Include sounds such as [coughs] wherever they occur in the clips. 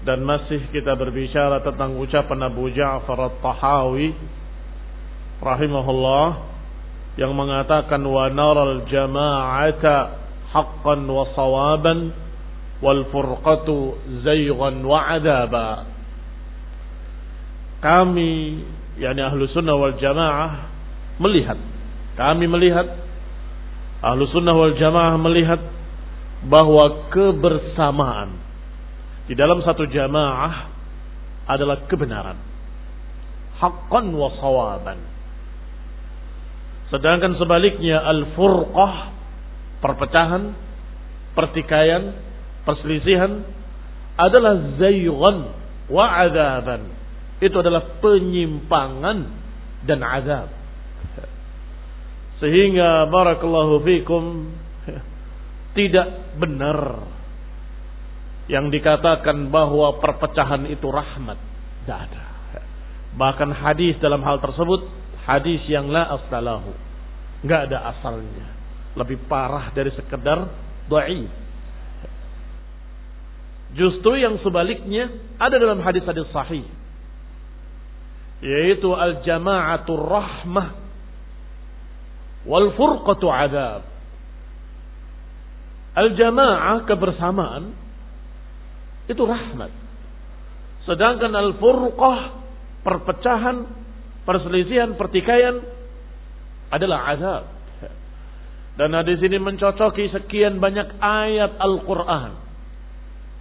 Dan masih kita berbicara tentang ucapan Abu Ja'far At-Tahawi rahimahullah yang mengatakan wa naral jama'ata haqqan wa sawaban wal furqatu zaygan wa adaba. Kami yakni ahlu sunnah wal jamaah melihat kami melihat ahlu sunnah wal jamaah melihat bahwa kebersamaan di dalam satu jamaah adalah kebenaran. Haqqan wa sawaban. Sedangkan sebaliknya al-furqah perpecahan pertikaian perselisihan adalah zaygan wa adaban itu adalah penyimpangan dan azab. Sehingga barakallahu fikum [laughs] tidak benar yang dikatakan bahwa perpecahan itu rahmat. Tidak ada. Bahkan hadis dalam hal tersebut hadis yang la asalahu. Nggak ada asalnya. Lebih parah dari sekedar dhaif. Justru yang sebaliknya ada dalam hadis-hadis sahih. Yaitu al-jama'atul rahmah wal furqatu adab. Al-jama'ah kebersamaan itu rahmat. Sedangkan al-furqah perpecahan, perselisihan, pertikaian adalah azab. Dan hadis ini mencocoki sekian banyak ayat Al-Quran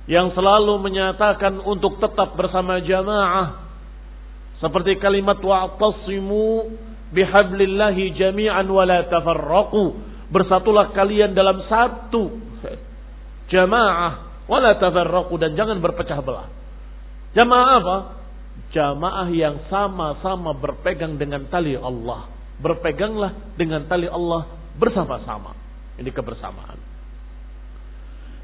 yang selalu menyatakan untuk tetap bersama jamaah. Seperti kalimat wa'tasimu bihablillahi jami'an wa la tafarraqu. Bersatulah kalian dalam satu jamaah wala tafarraqu dan jangan berpecah belah. Jamaah apa? Jamaah yang sama-sama berpegang dengan tali Allah. Berpeganglah dengan tali Allah bersama-sama. Ini kebersamaan.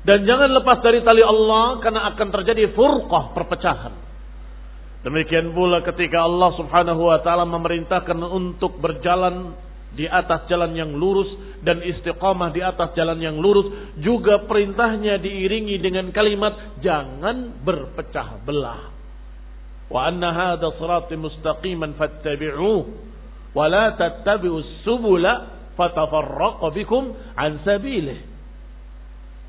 Dan jangan lepas dari tali Allah karena akan terjadi furqah perpecahan. Demikian pula ketika Allah Subhanahu wa taala memerintahkan untuk berjalan di atas jalan yang lurus dan istiqamah di atas jalan yang lurus juga perintahnya diiringi dengan kalimat jangan berpecah belah wa anna hadha sirati mustaqiman fattabi'uh Wala tattabi'us subula fatafarraqa bikum an sabilih.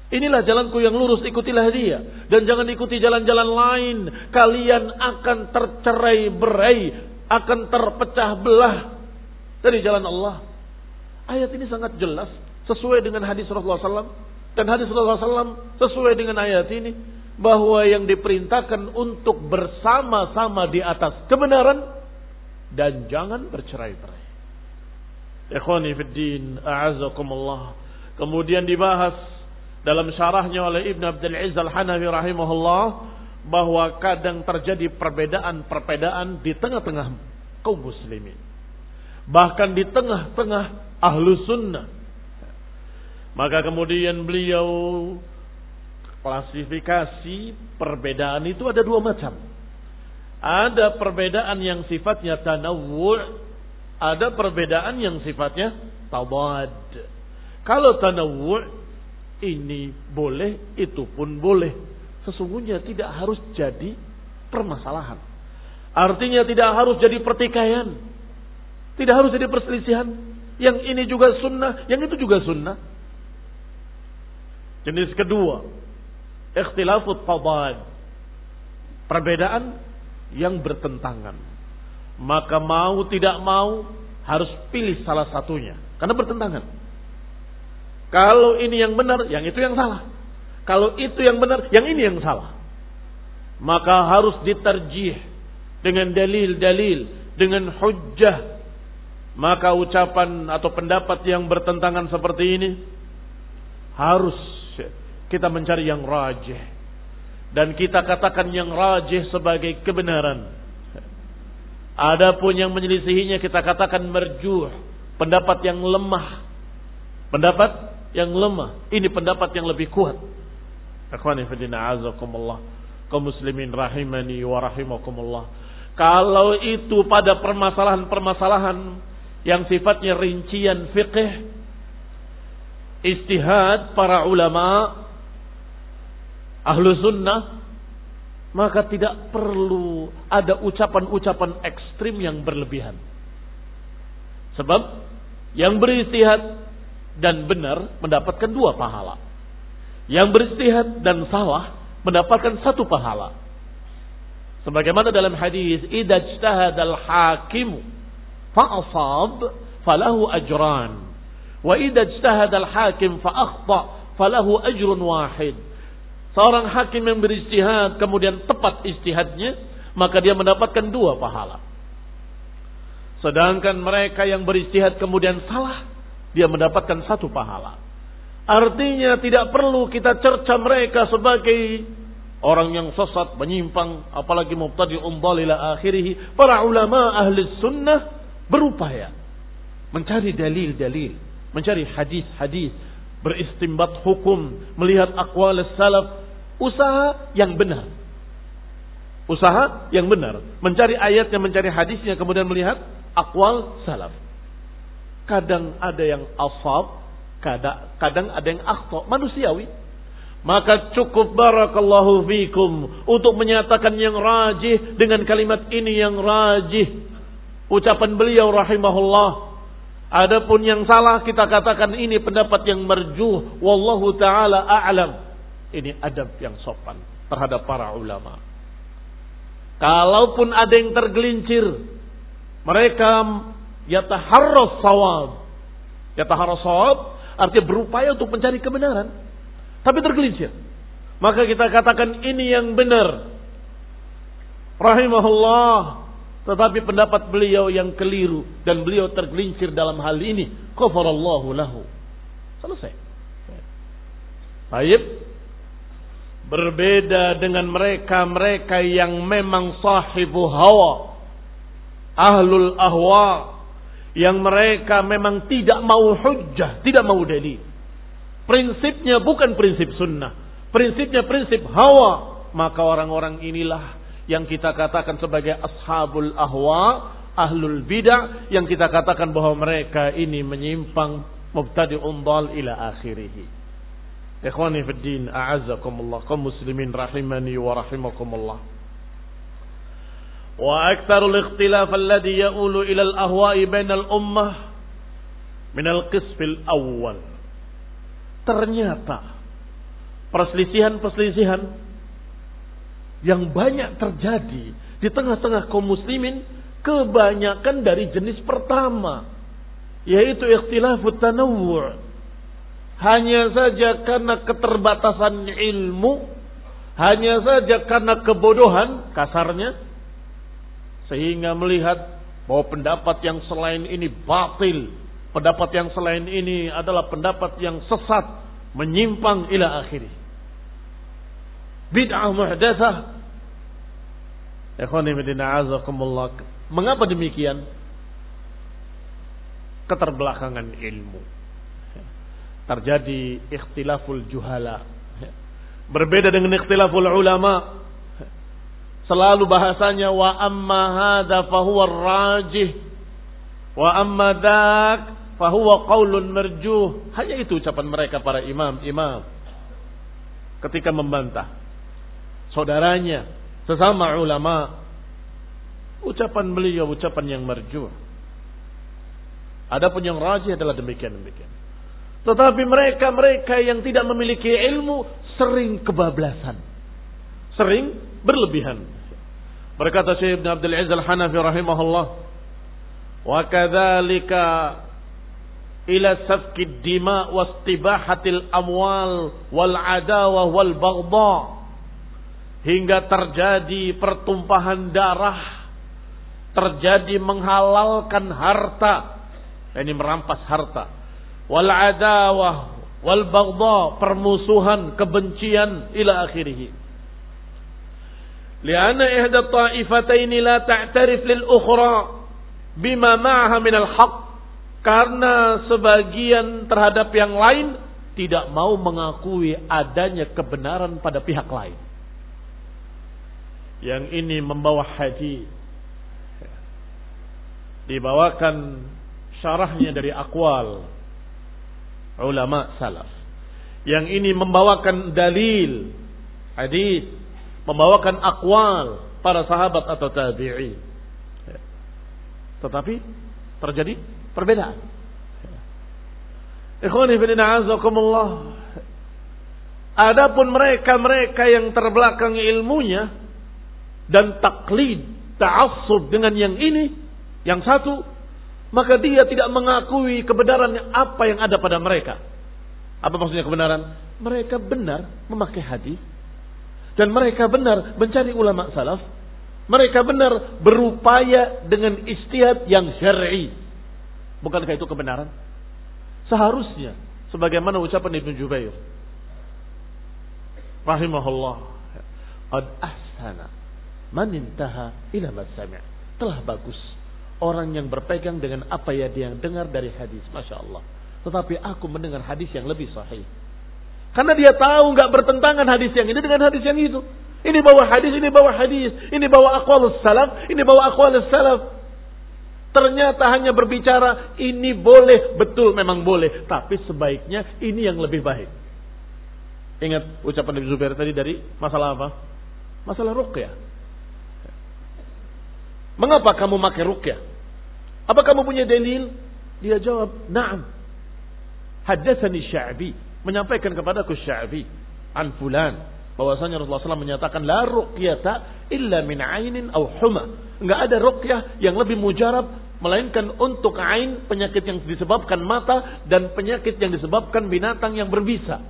Inilah jalanku yang lurus, ikutilah dia. Dan jangan ikuti jalan-jalan lain. Kalian akan tercerai berai, akan terpecah belah dari jalan Allah. Ayat ini sangat jelas, sesuai dengan hadis Rasulullah SAW. Dan hadis Rasulullah SAW sesuai dengan ayat ini. Bahwa yang diperintahkan untuk bersama-sama di atas kebenaran. Dan jangan bercerai-berai. Ikhwani fiddin, a'azakumullah. Kemudian dibahas dalam syarahnya oleh Ibn Abdul Aziz Al-Hanafi rahimahullah bahwa kadang terjadi perbedaan-perbedaan di tengah-tengah kaum muslimin. Bahkan di tengah-tengah ahlu sunnah. Maka kemudian beliau klasifikasi perbedaan itu ada dua macam. Ada perbedaan yang sifatnya tanawwu' ada perbedaan yang sifatnya tawad. Kalau tanawwu' ini boleh, itu pun boleh. Sesungguhnya tidak harus jadi permasalahan. Artinya tidak harus jadi pertikaian. Tidak harus jadi perselisihan. Yang ini juga sunnah, yang itu juga sunnah. Jenis kedua, ikhtilafut fadad. Perbedaan yang bertentangan. Maka mau tidak mau harus pilih salah satunya. Karena bertentangan. Kalau ini yang benar, yang itu yang salah. Kalau itu yang benar, yang ini yang salah. Maka harus diterjih dengan dalil-dalil, dengan hujjah. Maka ucapan atau pendapat yang bertentangan seperti ini harus kita mencari yang rajih dan kita katakan yang rajih sebagai kebenaran. Adapun yang menyelisihinya kita katakan merjuh, pendapat yang lemah, pendapat yang lemah. Ini pendapat yang lebih kuat. Akhwani azakumullah. Kaum muslimin rahimani wa rahimakumullah. Kalau itu pada permasalahan-permasalahan yang sifatnya rincian fiqh, istihad para ulama, ahlu sunnah, maka tidak perlu ada ucapan-ucapan ekstrim yang berlebihan. Sebab yang beristihad dan benar mendapatkan dua pahala. Yang beristihad dan salah mendapatkan satu pahala. Sebagaimana dalam hadis, "Idza ijtahada al-hakim ajran, wa idza ijtahada al-hakim fa akhta falahu ajrun wahid." Seorang hakim yang beristihad kemudian tepat istihadnya, maka dia mendapatkan dua pahala. Sedangkan mereka yang beristihad kemudian salah, dia mendapatkan satu pahala. Artinya tidak perlu kita cerca mereka sebagai orang yang sesat, menyimpang, apalagi mubtadi ila akhirih. Para ulama ahli sunnah berupaya mencari dalil-dalil, mencari hadis-hadis, beristimbat hukum, melihat akwal salaf, usaha yang benar. Usaha yang benar, mencari ayatnya, mencari hadisnya, kemudian melihat akwal salaf. Kadang ada yang asab, kadang, kadang ada yang akhta, manusiawi. Maka cukup barakallahu fikum untuk menyatakan yang rajih dengan kalimat ini yang rajih. Ucapan beliau rahimahullah. Adapun yang salah kita katakan ini pendapat yang merjuh. Wallahu ta'ala a'lam. Ini adab yang sopan terhadap para ulama. Kalaupun ada yang tergelincir, mereka yataharras sawab. Yataharras sawab artinya berupaya untuk mencari kebenaran. Tapi tergelincir. Maka kita katakan ini yang benar. Rahimahullah. Tetapi pendapat beliau yang keliru. Dan beliau tergelincir dalam hal ini. Qafarallahu lahu. Selesai. Baik. Berbeda dengan mereka-mereka yang memang sahibu hawa. Ahlul ahwa yang mereka memang tidak mau hujjah, tidak mau dalil. Prinsipnya bukan prinsip sunnah, prinsipnya prinsip hawa. Maka orang-orang inilah yang kita katakan sebagai ashabul ahwa, ahlul bidah yang kita katakan bahwa mereka ini menyimpang mubtadi undal ila akhirih. Ikhwani fi din, a'azzakumullah, kaum muslimin rahimani wa rahimakumullah. Wa aktsarul ikhtilaf alladhi ya'ulu ila al-ahwa'i bainal ummah min al-qisfil awwal. Ternyata perselisihan-perselisihan yang banyak terjadi di tengah-tengah kaum muslimin kebanyakan dari jenis pertama yaitu ikhtilafut tanawwu' hanya saja karena keterbatasan ilmu hanya saja karena kebodohan kasarnya sehingga melihat bahwa pendapat yang selain ini batil pendapat yang selain ini adalah pendapat yang sesat menyimpang ila akhiri bid'ah muhdatsah. Mengapa demikian? Keterbelakangan ilmu. Terjadi ikhtilaful juhala. Berbeda dengan ikhtilaful ulama. Selalu bahasanya wa amma hadha fahuwa rajih. Wa amma dak fahuwa qaulun merjuh. Hanya itu ucapan mereka para imam-imam. Ketika membantah. Saudaranya sesama ulama ucapan beliau ucapan yang merju. Adapun yang rajih adalah demikian demikian. Tetapi mereka-mereka yang tidak memiliki ilmu sering kebablasan. Sering berlebihan. Berkata Syekh Ibn Abdul Aziz Al-Hanafi rahimahullah. Wa kadzalika ila safki dima wa istibahatil amwal wal adawa wal baghdha hingga terjadi pertumpahan darah, terjadi menghalalkan harta, ini merampas harta, wal adawah, wal baghdha, permusuhan, kebencian ila akhirih. Lianna ihda ta'ifatayn la ta'tarif lil ukhra bima ma'aha min al haqq. Karena sebagian terhadap yang lain tidak mau mengakui adanya kebenaran pada pihak lain yang ini membawa hadis dibawakan syarahnya dari akwal. Ulama salaf. Yang ini membawakan dalil hadis membawakan akwal para sahabat atau tabi'i tetapi terjadi perbedaan. Ikhwani fillah azakumullah. Adapun mereka-mereka yang terbelakang ilmunya dan taklid, ta'assub dengan yang ini, yang satu, maka dia tidak mengakui kebenaran apa yang ada pada mereka. Apa maksudnya kebenaran? Mereka benar memakai hadis dan mereka benar mencari ulama salaf. Mereka benar berupaya dengan istihad yang syar'i. Bukankah itu kebenaran? Seharusnya sebagaimana ucapan Ibnu Jubair rahimahullah ad ahsana Man intaha ila masami' telah bagus orang yang berpegang dengan apa yang dia dengar dari hadis, masya Allah. Tetapi aku mendengar hadis yang lebih sahih. Karena dia tahu nggak bertentangan hadis yang ini dengan hadis yang itu. Ini bawa hadis, ini bawa hadis, ini bawa akwalus salaf, ini bawa akwalus salaf. Ternyata hanya berbicara ini boleh, betul memang boleh, tapi sebaiknya ini yang lebih baik. Ingat ucapan Nabi Zubair tadi dari masalah apa? Masalah ruqyah. Mengapa kamu pakai rukyah? Apa kamu punya dalil? Dia jawab, "Na'am." Haddatsani Sya'bi, menyampaikan kepadaku Sya'bi an fulan bahwasanya Rasulullah SAW menyatakan la ruqyata illa min ainin aw huma. Enggak ada ruqyah yang lebih mujarab melainkan untuk ain penyakit yang disebabkan mata dan penyakit yang disebabkan binatang yang berbisa.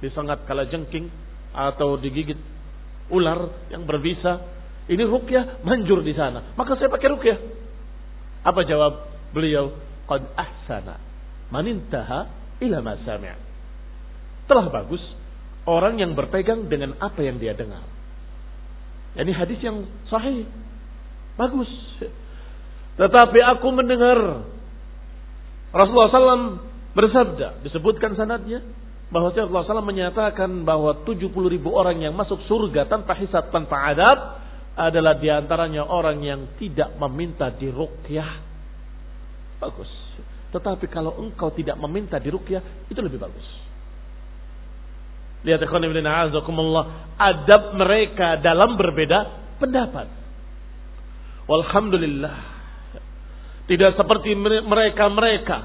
Disengat kala jengking atau digigit ular yang berbisa ini rukyah manjur di sana. Maka saya pakai rukyah. Apa jawab beliau? Qad ahsana. Manintaha ila ma Telah bagus orang yang berpegang dengan apa yang dia dengar. Ini hadis yang sahih. Bagus. Tetapi aku mendengar Rasulullah SAW bersabda, disebutkan sanadnya, bahwa Rasulullah SAW menyatakan bahwa 70 ribu orang yang masuk surga tanpa hisab, tanpa adab, adalah di antaranya orang yang tidak meminta dirukyah. Bagus. Tetapi kalau engkau tidak meminta dirukyah, itu lebih bagus. Lihat ikhwan ibn Adab mereka dalam berbeda pendapat. Walhamdulillah. Tidak seperti mereka-mereka.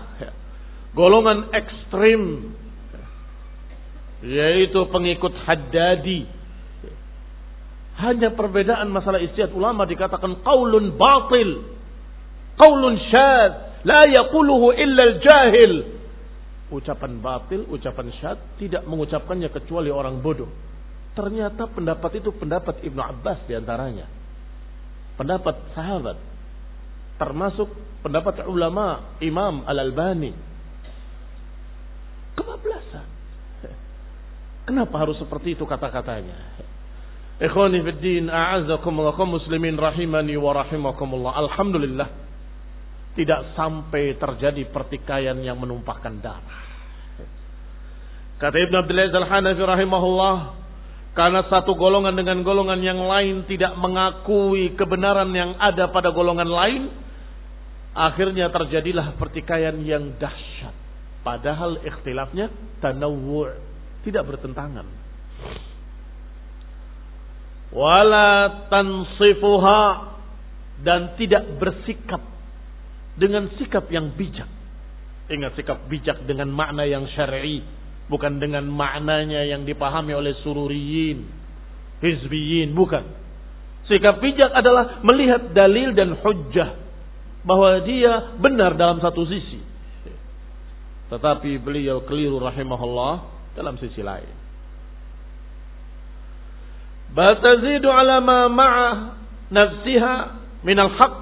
Golongan ekstrim. Yaitu pengikut Haddadi. Hanya perbedaan masalah istiad ulama dikatakan qaulun batil. Qaulun syad. La yakuluhu illa al-jahil. Ucapan batil, ucapan syad. Tidak mengucapkannya kecuali orang bodoh. Ternyata pendapat itu pendapat Ibnu Abbas di antaranya. Pendapat sahabat. Termasuk pendapat ulama Imam Al-Albani. Kebablasan. Kenapa harus seperti itu kata-katanya? Ikhwani fi din, a'azzakumullah kaum muslimin rahimani wa rahimakumullah. Alhamdulillah tidak sampai terjadi pertikaian yang menumpahkan darah. Kata Ibn Abdul Aziz Al-Hanafi rahimahullah, karena satu golongan dengan golongan yang lain tidak mengakui kebenaran yang ada pada golongan lain, akhirnya terjadilah pertikaian yang dahsyat. Padahal ikhtilafnya tanawwu' tidak bertentangan wala tansifuha dan tidak bersikap dengan sikap yang bijak. Ingat sikap bijak dengan makna yang syar'i, bukan dengan maknanya yang dipahami oleh sururiyin, hizbiyin, bukan. Sikap bijak adalah melihat dalil dan hujjah bahwa dia benar dalam satu sisi. Tetapi beliau keliru rahimahullah dalam sisi lain. Bal tazidu ala ma ma'a nafsiha minal haq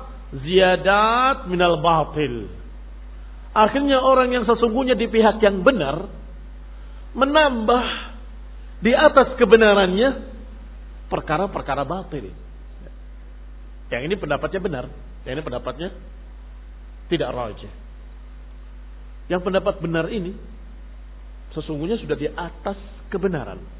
ziyadat minal batil. Akhirnya orang yang sesungguhnya di pihak yang benar menambah di atas kebenarannya perkara-perkara batil. Yang ini pendapatnya benar, yang ini pendapatnya tidak rajih. Yang pendapat benar ini sesungguhnya sudah di atas kebenaran.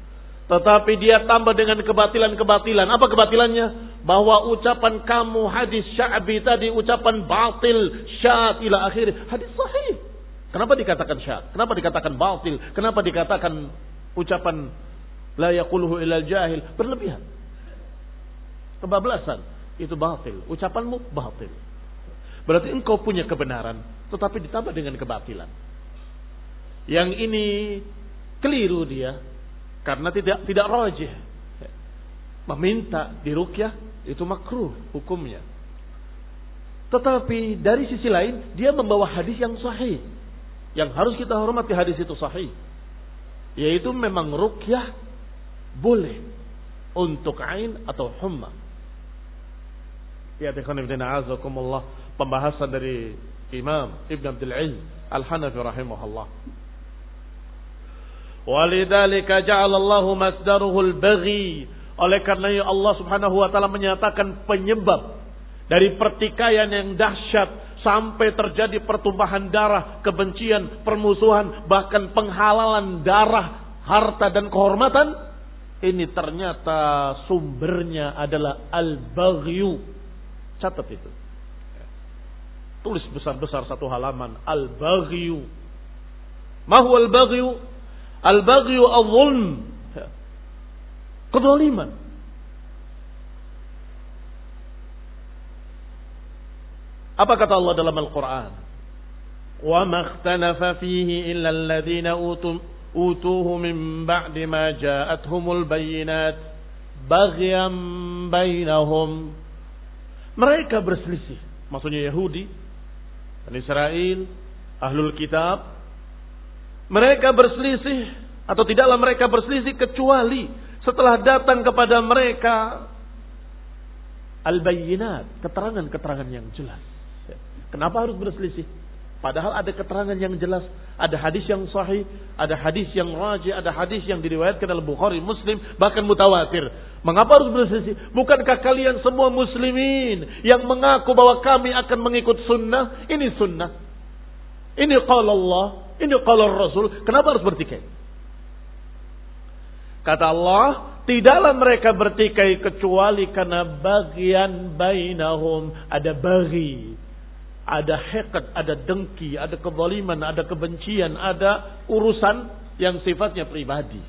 Tetapi dia tambah dengan kebatilan-kebatilan. Apa kebatilannya? Bahwa ucapan kamu hadis sya'bi tadi ucapan batil syad ila akhir. Hadis sahih. Kenapa dikatakan syad? Kenapa dikatakan batil? Kenapa dikatakan ucapan la yaquluhu ilal jahil? Berlebihan. Kebablasan. Itu batil. Ucapanmu batil. Berarti engkau punya kebenaran. Tetapi ditambah dengan kebatilan. Yang ini keliru dia karena tidak tidak rojih. Meminta dirukyah itu makruh hukumnya. Tetapi dari sisi lain dia membawa hadis yang sahih. Yang harus kita hormati hadis itu sahih. Yaitu memang rukyah boleh untuk ain atau humma. Ya tekan ibn azakumullah pembahasan dari Imam Ibn Abdul Al-Hanafi rahimahullah. Walidzalika ja'alallahu masdaruhul baghi. Oleh karena Allah Subhanahu wa taala menyatakan penyebab dari pertikaian yang dahsyat sampai terjadi pertumpahan darah, kebencian, permusuhan, bahkan penghalalan darah, harta dan kehormatan. Ini ternyata sumbernya adalah al-baghyu. Catat itu. Tulis besar-besar satu halaman al-baghyu. Mahu al-baghyu? Al-baghyu al-zulm. Kedoliman. Apa kata Allah dalam Al-Quran? Wa makhtalafa fihi illa alladhina utum utuhu min ba'di ma ja'athumul bayyinat baghyan bainahum. Mereka berselisih. Maksudnya Yahudi dan Israel, Ahlul Kitab mereka berselisih atau tidaklah mereka berselisih kecuali setelah datang kepada mereka al-bayyinat, keterangan-keterangan yang jelas. Kenapa harus berselisih? Padahal ada keterangan yang jelas, ada hadis yang sahih, ada hadis yang rajih, ada hadis yang diriwayatkan oleh Bukhari, Muslim, bahkan mutawatir. Mengapa harus berselisih? Bukankah kalian semua muslimin yang mengaku bahwa kami akan mengikut sunnah? Ini sunnah. Ini qala Allah, ini kalau Rasul, kenapa harus bertikai? Kata Allah, tidaklah mereka bertikai kecuali karena bagian bainahum ada bagi, ada hekat, ada dengki, ada kezaliman, ada kebencian, ada urusan yang sifatnya pribadi.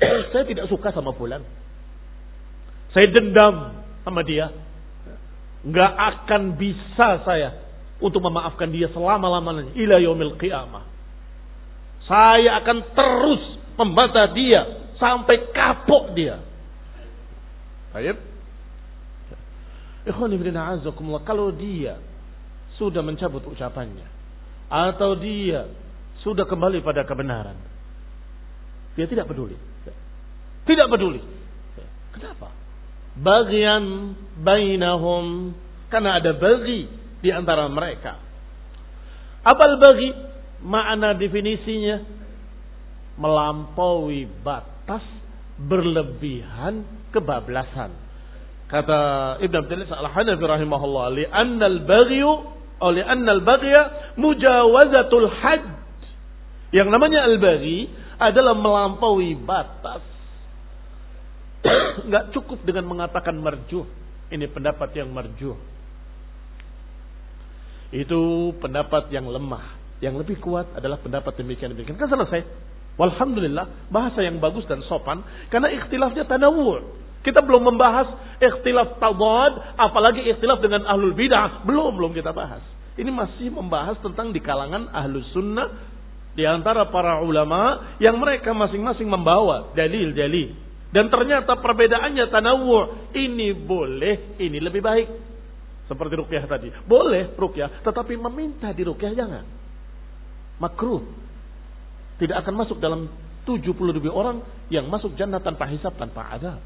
[clears throat] Saya tidak suka sama fulan. Saya dendam sama dia. Nggak akan bisa saya untuk memaafkan dia selama-lamanya. Ila yaumil qiyamah. Saya akan terus membantah dia sampai kapok dia. Baik. Kalau dia sudah mencabut ucapannya atau dia sudah kembali pada kebenaran, dia tidak peduli. Tidak peduli. Kenapa? Bagian bainahum karena ada bagi di antara mereka. Apa bagi? Makna definisinya melampaui batas berlebihan kebablasan. Kata Ibn Abdul Al-Hanafi rahimahullah, "Li'anna al-baghyu aw li'anna al-baghya mujawazatul hadd." Yang namanya al-baghi adalah melampaui batas. [coughs] Enggak cukup dengan mengatakan marjuh. Ini pendapat yang marjuh. Itu pendapat yang lemah. Yang lebih kuat adalah pendapat demikian demikian. Kan selesai. Walhamdulillah bahasa yang bagus dan sopan karena ikhtilafnya tanawur. Kita belum membahas ikhtilaf tawad, apalagi ikhtilaf dengan ahlul bidah. Belum, belum kita bahas. Ini masih membahas tentang di kalangan ahlus sunnah di antara para ulama yang mereka masing-masing membawa dalil-dalil. Dan ternyata perbedaannya tanawur. Ini boleh, ini lebih baik. Seperti rukyah tadi. Boleh rukyah, tetapi meminta di rukyah jangan. Makruh. Tidak akan masuk dalam 70 ribu orang yang masuk jannah tanpa hisap, tanpa ada.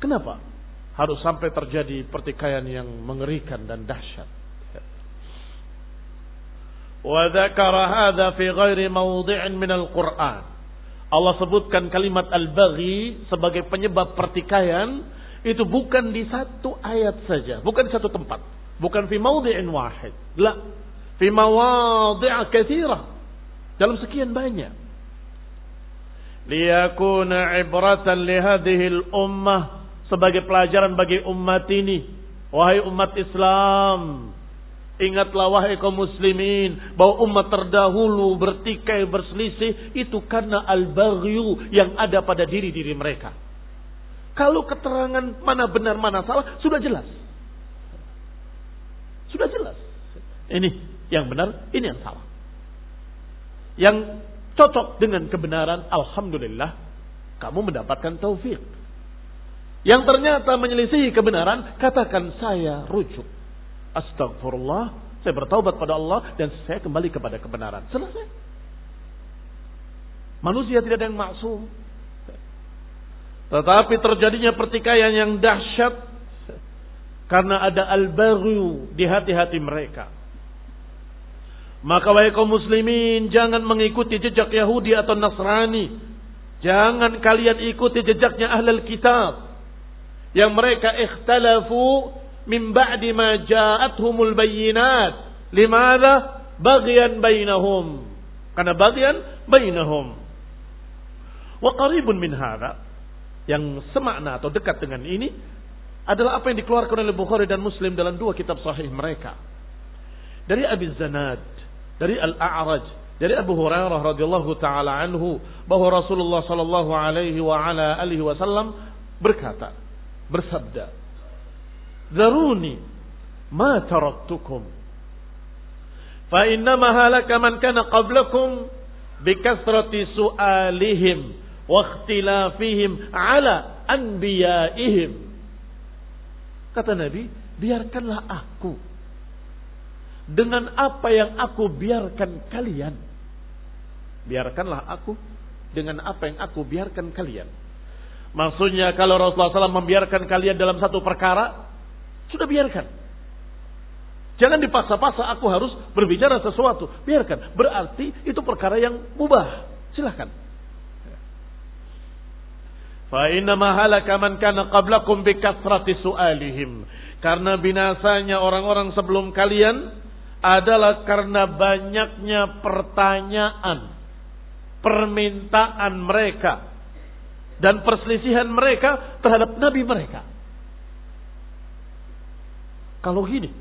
Kenapa? Harus sampai terjadi pertikaian yang mengerikan dan dahsyat. Allah sebutkan kalimat al-baghi sebagai penyebab pertikaian itu bukan di satu ayat saja, bukan di satu tempat, bukan fi mawdhi'in wahid. La, fi mawadhi' katsira. Dalam sekian banyak. Liyakuna ibratan li hadhihi al-ummah sebagai pelajaran bagi umat ini. Wahai umat Islam, ingatlah wahai kaum muslimin bahwa umat terdahulu bertikai berselisih itu karena al-baghyu yang ada pada diri-diri mereka. Kalau keterangan mana benar mana salah sudah jelas. Sudah jelas. Ini yang benar, ini yang salah. Yang cocok dengan kebenaran, alhamdulillah kamu mendapatkan taufik yang ternyata menyelisihi kebenaran, katakan saya rujuk. Astagfirullah, saya bertaubat pada Allah dan saya kembali kepada kebenaran. Selesai. Manusia tidak ada yang maksum. Tetapi terjadinya pertikaian yang dahsyat karena ada al-baghu di hati-hati mereka. Maka wahai kaum muslimin jangan mengikuti jejak Yahudi atau Nasrani. Jangan kalian ikuti jejaknya ahlul kitab yang mereka ikhtalafu min ba'di ma ja'atuhumul bayyinat. Limada? Bagian bainahum. Karena bagian bainahum. Wa qaribun min hadha yang semakna atau dekat dengan ini adalah apa yang dikeluarkan oleh Bukhari dan Muslim dalam dua kitab sahih mereka. Dari Abi Zanad, dari Al-A'raj, dari Abu Hurairah radhiyallahu taala anhu bahwa Rasulullah sallallahu alaihi wa ala alihi wasallam berkata, bersabda, "Zaruni ma taraktukum fa innama halaka man kana qablakum bikasrati su'alihim ikhtilafihim ala anbiya'ihim." Kata Nabi, biarkanlah aku dengan apa yang aku biarkan kalian. Biarkanlah aku dengan apa yang aku biarkan kalian. Maksudnya kalau Rasulullah SAW membiarkan kalian dalam satu perkara, sudah biarkan. Jangan dipaksa-paksa aku harus berbicara sesuatu. Biarkan. Berarti itu perkara yang mubah. Silahkan. Fa inna mahalaka man kana qablakum bi su'alihim. Karena binasanya orang-orang sebelum kalian adalah karena banyaknya pertanyaan, permintaan mereka dan perselisihan mereka terhadap nabi mereka. Kalau gini,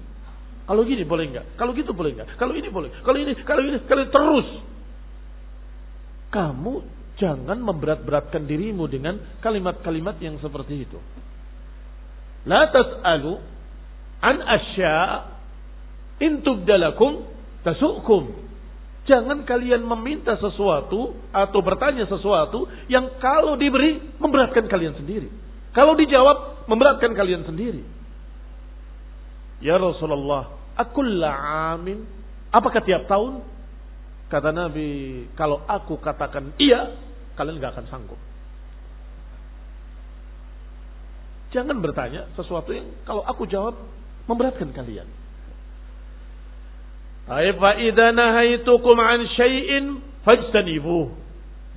kalau gini boleh enggak? Kalau gitu boleh enggak? Kalau ini boleh. Kalau ini, kalau ini, kalau terus. Kamu jangan memberat-beratkan dirimu dengan kalimat-kalimat yang seperti itu. La tas'alu an asya in tubdalakum tasukum. Jangan kalian meminta sesuatu atau bertanya sesuatu yang kalau diberi memberatkan kalian sendiri. Kalau dijawab memberatkan kalian sendiri. Ya Rasulullah, akulla amin. Apakah tiap tahun? Kata Nabi, kalau aku katakan iya, kalian nggak akan sanggup. Jangan bertanya sesuatu yang kalau aku jawab memberatkan kalian. Fa idza an syai'in fajtanibuh.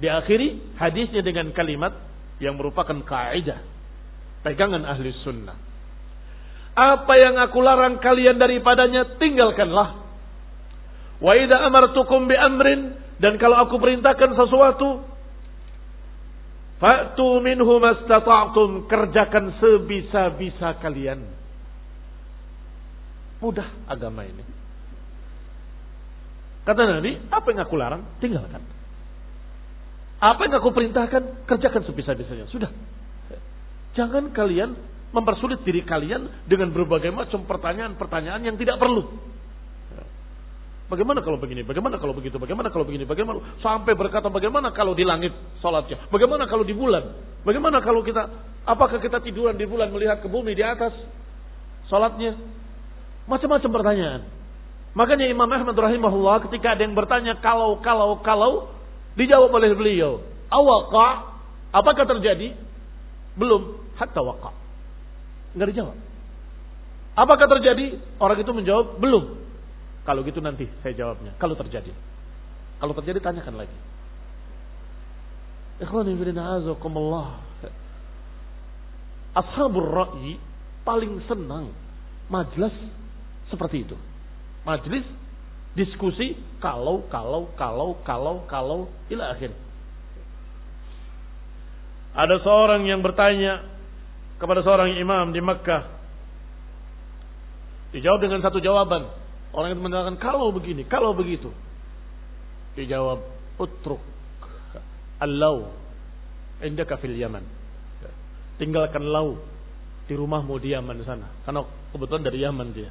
Diakhiri hadisnya dengan kalimat yang merupakan kaidah pegangan ahli sunnah. Apa yang aku larang kalian daripadanya tinggalkanlah. Wa idza amartukum bi amrin dan kalau aku perintahkan sesuatu fa'tu minhu mastata'tum kerjakan sebisa-bisa kalian. Mudah agama ini. Kata Nabi, apa yang aku larang, tinggalkan. Apa yang aku perintahkan, kerjakan sebisa-bisanya. Sudah. Jangan kalian mempersulit diri kalian dengan berbagai macam pertanyaan-pertanyaan yang tidak perlu. Bagaimana kalau begini? Bagaimana kalau begitu? Bagaimana kalau begini? Bagaimana sampai berkata bagaimana kalau di langit salatnya? Bagaimana kalau di bulan? Bagaimana kalau kita apakah kita tiduran di bulan melihat ke bumi di atas salatnya? Macam-macam pertanyaan. Makanya Imam Ahmad rahimahullah ketika ada yang bertanya kalau kalau kalau dijawab oleh beliau, awaka apakah terjadi? Belum, hatta waqa. Enggak dijawab. Apakah terjadi? Orang itu menjawab, belum. Kalau gitu nanti saya jawabnya. Kalau terjadi. Kalau terjadi tanyakan lagi. Ikhwani azakumullah. Ashabur ra'i paling senang majlis seperti itu. Majlis diskusi kalau kalau kalau kalau kalau ila akhir. Ada seorang yang bertanya kepada seorang imam di Makkah. Dijawab dengan satu jawaban. Orang itu mengatakan kalau begini, kalau begitu. Dijawab, utruk allau indaka fil Yaman. Tinggalkan lau di rumahmu di Yaman sana. Karena kebetulan dari Yaman dia.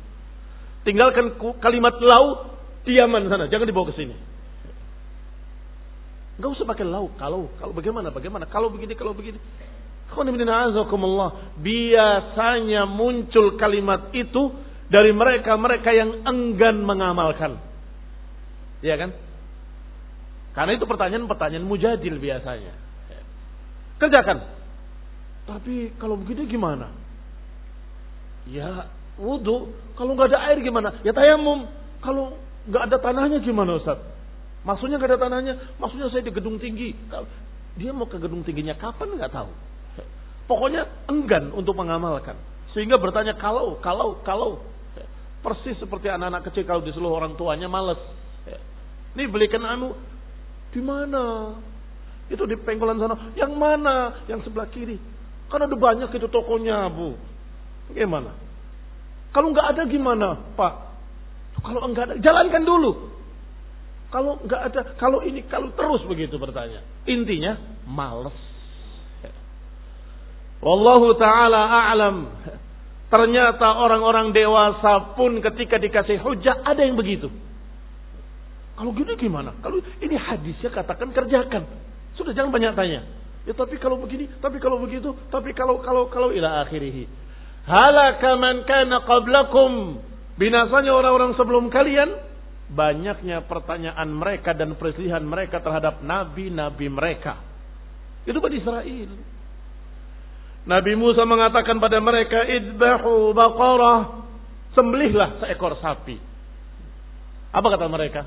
Tinggalkan kalimat lau di Yaman sana, jangan dibawa ke sini. Enggak usah pakai lau, kalau, kalau bagaimana, bagaimana, kalau begini, kalau begini. Biasanya muncul kalimat itu dari mereka-mereka yang enggan mengamalkan. Iya kan? Karena itu pertanyaan-pertanyaan mujadil biasanya. Kerjakan. Tapi kalau begitu gimana? Ya wudhu. Kalau nggak ada air gimana? Ya tayamum. Kalau nggak ada tanahnya gimana Ustaz? Maksudnya nggak ada tanahnya? Maksudnya saya di gedung tinggi. Dia mau ke gedung tingginya kapan nggak tahu. Pokoknya enggan untuk mengamalkan. Sehingga bertanya kalau, kalau, kalau. Persis seperti anak-anak kecil kalau disuruh orang tuanya males. Ini belikan anu di mana? Itu di pengkolan sana. Yang mana? Yang sebelah kiri. Karena ada banyak itu tokonya, Bu. Bagaimana? Kalau nggak ada gimana, Pak? Kalau enggak ada, jalankan dulu. Kalau nggak ada, kalau ini, kalau terus begitu bertanya. Intinya, males. Wallahu ta'ala a'lam. Ternyata orang-orang dewasa pun ketika dikasih hujah ada yang begitu. Kalau gini gimana? Kalau ini hadisnya katakan kerjakan. Sudah jangan banyak tanya. Ya tapi kalau begini, tapi kalau begitu, tapi kalau kalau kalau ila akhirih. Halaka man kana qablakum. Binasanya orang-orang sebelum kalian banyaknya pertanyaan mereka dan perselisihan mereka terhadap nabi-nabi mereka. Itu pada Israel. Nabi Musa mengatakan pada mereka, idbahu baqarah. Sembelihlah seekor sapi. Apa kata mereka?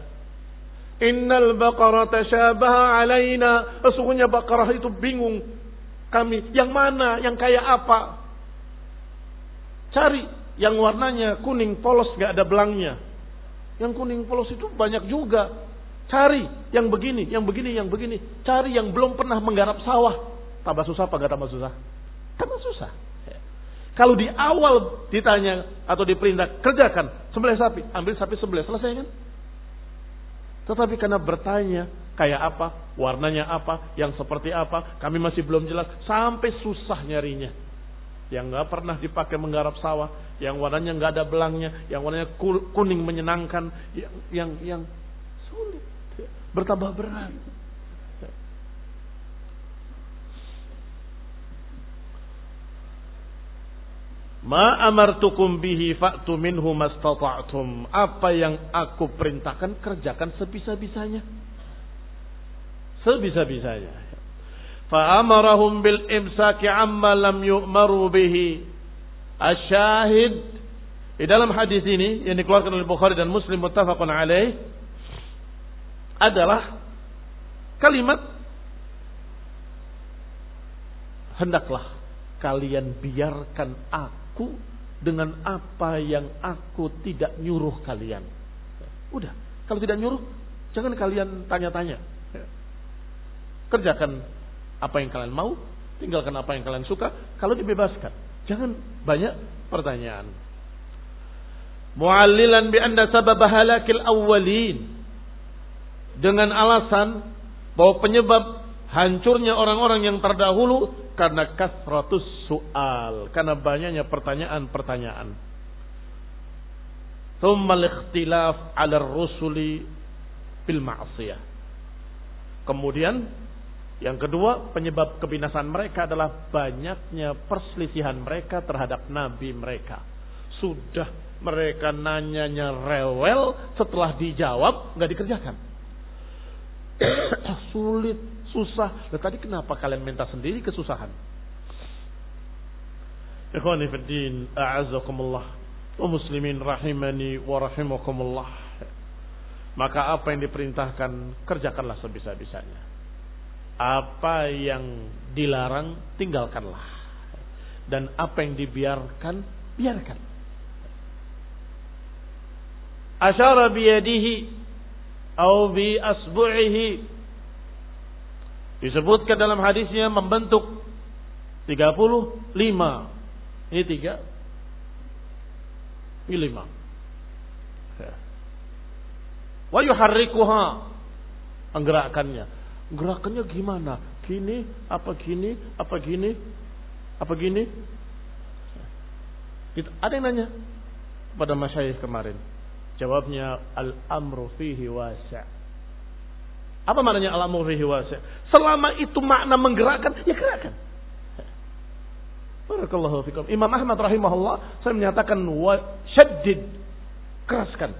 Innal baqarah tashabaha alaina. Sesungguhnya baqarah itu bingung kami. Yang mana? Yang kayak apa? Cari yang warnanya kuning polos gak ada belangnya. Yang kuning polos itu banyak juga. Cari yang begini, yang begini, yang begini. Cari yang belum pernah menggarap sawah. Tambah susah apa gak tambah susah? Karena susah. Kalau di awal ditanya atau diperintah kerjakan sembelih sapi, ambil sapi sembelih selesai kan? Tetapi karena bertanya kayak apa, warnanya apa, yang seperti apa, kami masih belum jelas sampai susah nyarinya. yang nggak pernah dipakai menggarap sawah, yang warnanya nggak ada belangnya, yang warnanya kuning menyenangkan, yang yang yang sulit, bertambah berat. Ma amartukum bihi fa'tu minhu mastata'tum. Apa yang aku perintahkan kerjakan sebisa-bisanya. Sebisa-bisanya. Fa'amarahum bil imsaki amma lam yu'maru bihi. Asyahid di dalam hadis ini yang dikeluarkan oleh Bukhari dan Muslim muttafaqun alaih adalah kalimat hendaklah kalian biarkan aku aku dengan apa yang aku tidak nyuruh kalian. Udah, kalau tidak nyuruh, jangan kalian tanya-tanya. Kerjakan apa yang kalian mau, tinggalkan apa yang kalian suka. Kalau dibebaskan, jangan banyak pertanyaan. Mu'allilan bi anda sabab halakil awwalin. Dengan alasan bahwa penyebab hancurnya orang-orang yang terdahulu karena kasratus soal, karena banyaknya pertanyaan-pertanyaan. Thumma ikhtilaf 'ala rusuli bil ma'siyah. Kemudian yang kedua, penyebab kebinasan mereka adalah banyaknya perselisihan mereka terhadap nabi mereka. Sudah mereka nanyanya rewel, setelah dijawab nggak dikerjakan. Sulit susah. Nah, tadi kenapa kalian minta sendiri kesusahan? Ikhwani a'azakumullah. Wa muslimin rahimani wa rahimakumullah. Maka apa yang diperintahkan, kerjakanlah sebisa-bisanya. Apa yang dilarang, tinggalkanlah. Dan apa yang dibiarkan, biarkan. Asyara biyadihi, au bi asbu'ihi Disebutkan dalam hadisnya membentuk 35. Ini tiga. Ini lima. Ya. Wa yuharrikuha. Menggerakkannya. Gerakannya gimana? Gini, apa gini, apa gini, apa gini? Ada yang nanya pada masyayikh kemarin. Jawabnya al-amru fihi wasi'. Apa maknanya al-amru fihi wasi'? Selama itu makna menggerakkan, ya gerakkan. Barakallahu fikum. Imam Ahmad rahimahullah saya menyatakan syaddid keraskan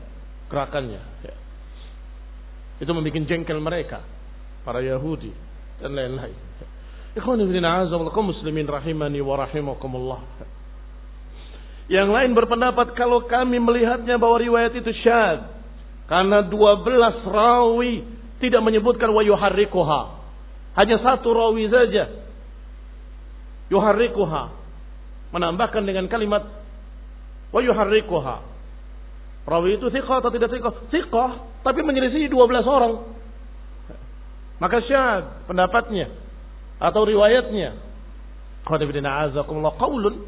gerakannya. Ya. Itu membuat jengkel mereka para Yahudi dan lain-lain. Ikhwani bin kaum muslimin rahimani wa rahimakumullah. Yang lain berpendapat kalau kami melihatnya bahwa riwayat itu syad karena 12 rawi tidak menyebutkan wa yuharrikuha. Hanya satu rawi saja. Yuharrikuha. Menambahkan dengan kalimat wa yuharrikuha. Rawi itu thiqah atau tidak thiqah? Thiqah, tapi menyelisih 12 orang. Maka syad pendapatnya atau riwayatnya. Qadibina azakumullah qaulun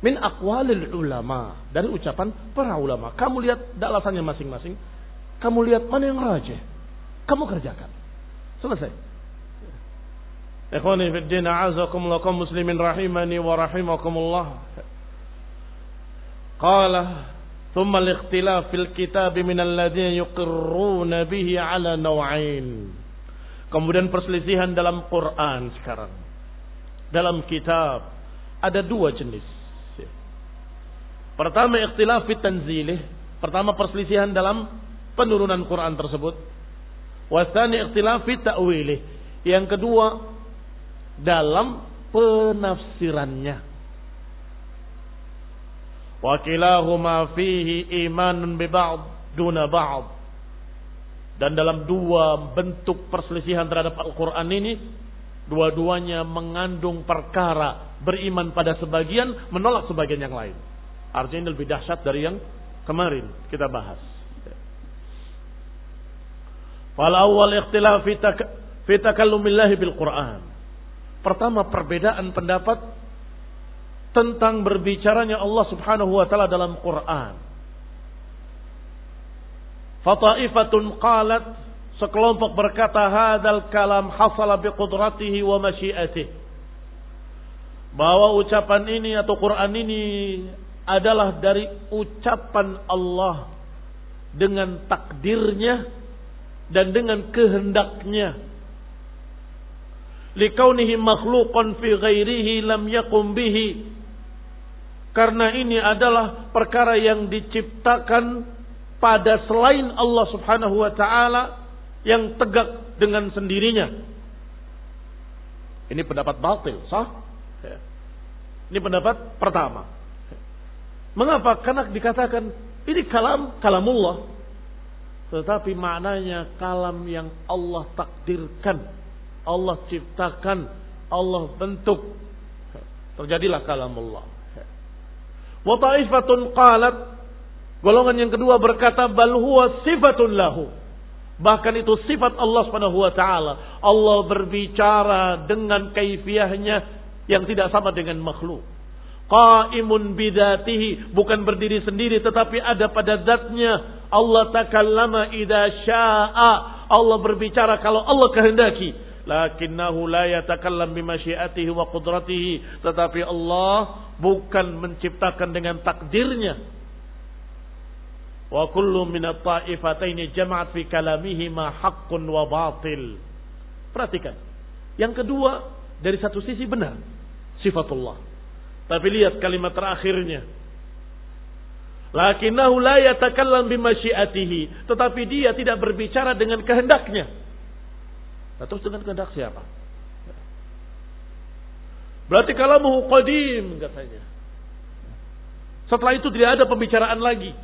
min aqwalil ulama dari ucapan para ulama. Kamu lihat alasannya masing-masing. Kamu lihat mana yang raja. Kamu kerjakan. Selesai. Ikhwani fi din a'azakumullah kaum muslimin rahimani wa rahimakumullah. Qala thumma al-ikhtilaf fil kitab min alladhina yuqirruna bihi ala naw'ain. Kemudian perselisihan dalam Quran sekarang. Dalam kitab ada dua jenis. Pertama ikhtilaf fit tanzilih. Pertama perselisihan dalam penurunan Quran tersebut. Wasani ikhtilafi ta'wilih. Yang kedua dalam penafsirannya. Wakilahuma fihi imanun bi ba'd duna ba'd. Dan dalam dua bentuk perselisihan terhadap Al-Quran ini, dua-duanya mengandung perkara beriman pada sebagian, menolak sebagian yang lain. Artinya ini lebih dahsyat dari yang kemarin kita bahas. Fal awal ikhtilaf fi takallumillahi bil Quran. Pertama perbedaan pendapat tentang berbicaranya Allah Subhanahu wa taala dalam Quran. Fataifatun qalat sekelompok berkata hadal kalam hasala bi qudratihi wa masyiatihi. bahwa ucapan ini atau Quran ini adalah dari ucapan Allah dengan takdirnya dan dengan kehendaknya likaunihi makhluqan fi ghairihi lam yakum bihi karena ini adalah perkara yang diciptakan pada selain Allah Subhanahu wa taala yang tegak dengan sendirinya. Ini pendapat batil, sah? Ini pendapat pertama. Mengapa? Karena dikatakan ini kalam kalamullah. Tetapi maknanya kalam yang Allah takdirkan Allah ciptakan, Allah bentuk. Terjadilah kalam Allah. Wa ta'ifatun qalat golongan yang kedua berkata bal huwa sifatun lahu. Bahkan itu sifat Allah Subhanahu wa taala. Allah berbicara dengan kaifiahnya yang tidak sama dengan makhluk. Qaimun bidatihi. Bukan berdiri sendiri tetapi ada pada zatnya. Allah takallama idza syaa. Allah berbicara kalau Allah kehendaki. Lakinnahu la yatakallam bimasyiatihi wa qudratihi. Tetapi Allah bukan menciptakan dengan takdirnya. Wa kullu min at-ta'ifataini jama'at fi kalamihi ma haqqun wa batil. Perhatikan. Yang kedua dari satu sisi benar sifatullah tapi lihat kalimat terakhirnya lakinnahu la yatakallam bimasyiatihi tetapi dia tidak berbicara dengan kehendaknya Nah, terus dengan kehendak siapa? Berarti kalamu qadim katanya. Setelah itu tidak ada pembicaraan lagi.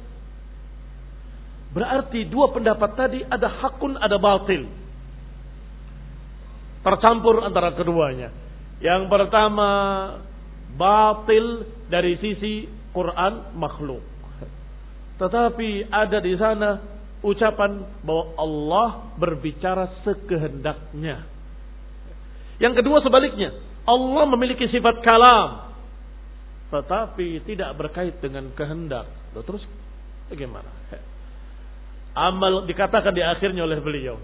Berarti dua pendapat tadi ada hakun, ada batil. Tercampur antara keduanya. Yang pertama batil dari sisi Quran makhluk. Tetapi ada di sana ucapan bahwa Allah berbicara sekehendaknya. Yang kedua sebaliknya, Allah memiliki sifat kalam tetapi tidak berkait dengan kehendak. Loh, terus bagaimana? Amal dikatakan di akhirnya oleh beliau.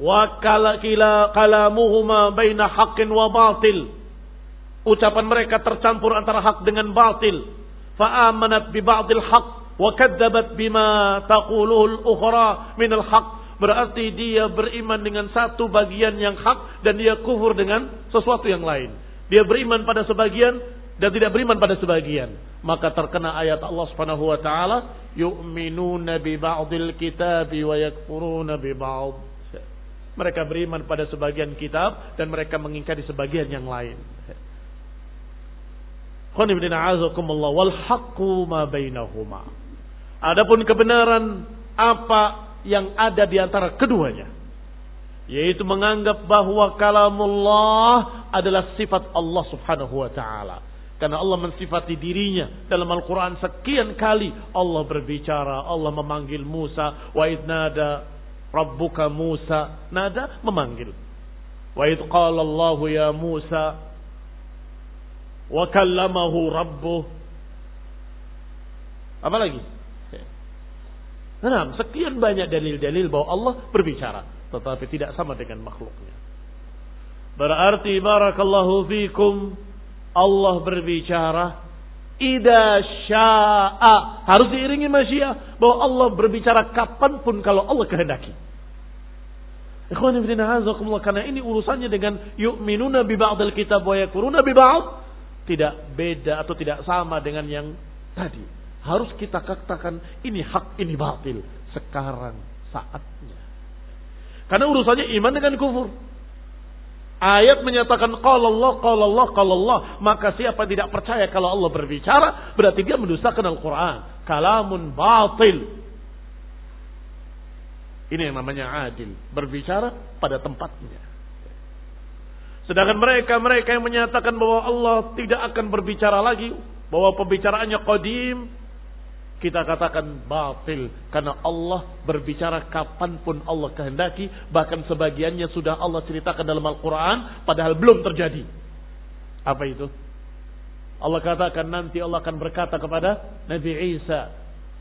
Wa kala kalamuhuma baina haqqin wa batil ucapan mereka tercampur antara hak dengan batil. Fa'amanat bi ba'dil haq wa kadzabat bima taquluhu al-ukhra min al-haq berarti dia beriman dengan satu bagian yang hak dan dia kufur dengan sesuatu yang lain. Dia beriman pada sebagian dan tidak beriman pada sebagian. Maka terkena ayat Allah Subhanahu wa taala yu'minuna bi ba'dil kitabi wa yakfuruna bi ba'd. Mereka beriman pada sebagian kitab dan mereka mengingkari sebagian yang lain. Bainahuma. Adapun kebenaran apa yang ada di antara keduanya. Yaitu menganggap bahwa kalamullah adalah sifat Allah subhanahu wa ta'ala. Karena Allah mensifati dirinya dalam Al-Quran sekian kali Allah berbicara, Allah memanggil Musa, wa idnada rabbuka Musa, nada memanggil. Wa Allah ya Musa, wa kallamahu rabbuh. Apa lagi? Nah, sekian banyak dalil-dalil bahwa Allah berbicara, tetapi tidak sama dengan makhluknya. Berarti barakallahu fikum Allah berbicara ida sya'a harus diiringi masyiah bahwa Allah berbicara kapan pun kalau Allah kehendaki. Ikhwan karena ini urusannya dengan yu'minuna bi ba'dil kitab wa yakuruna bi ba'd tidak beda atau tidak sama dengan yang tadi harus kita katakan ini hak, ini batil. Sekarang saatnya. Karena urusannya iman dengan kufur. Ayat menyatakan kalau Allah, kalau Allah, kalau Allah. Maka siapa tidak percaya kalau Allah berbicara, berarti dia mendustakan Al-Quran. Kalamun batil. Ini yang namanya adil. Berbicara pada tempatnya. Sedangkan mereka-mereka yang menyatakan bahwa Allah tidak akan berbicara lagi. Bahwa pembicaraannya qadim kita katakan batil. Karena Allah berbicara kapan pun Allah kehendaki bahkan sebagiannya sudah Allah ceritakan dalam Al-Quran padahal belum terjadi. Apa itu? Allah katakan nanti Allah akan berkata kepada Nabi Isa